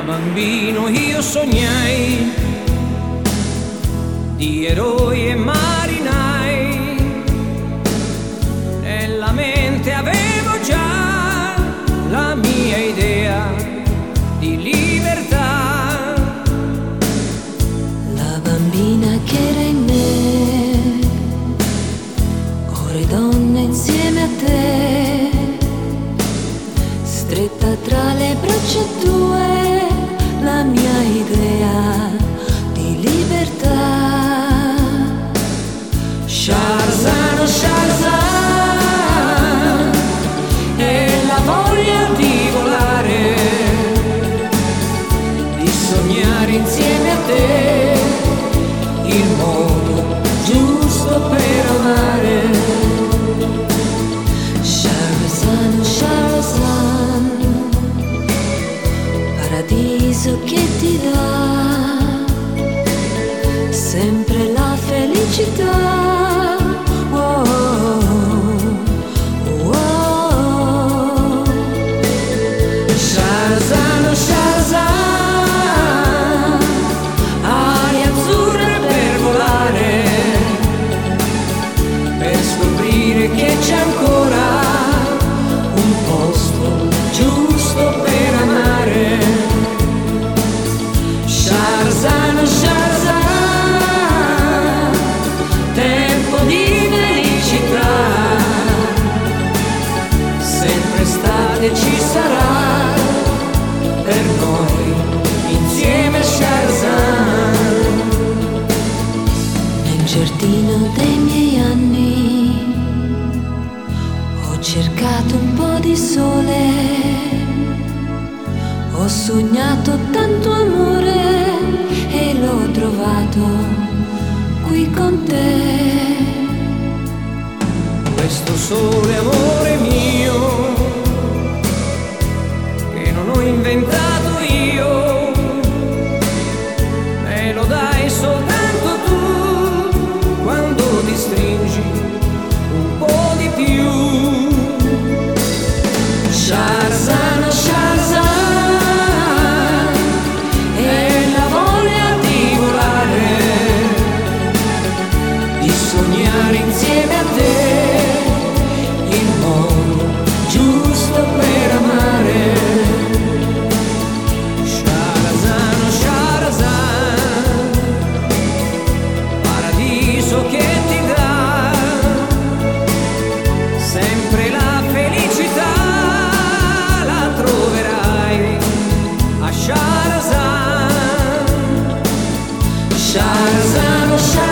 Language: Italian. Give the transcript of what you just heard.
bambino io sognai di eroi e marinai. Nella mente avevo già la mia idea di libertà. La bambina che era in me, ora è donna insieme a te, stretta tra le braccia tue, la she does. giardino dei miei anni ho cercato un po' di sole, ho sognato tanto amore e l'ho trovato qui con te. Questo sole amore mio che non ho inventato Shine, shine. shines.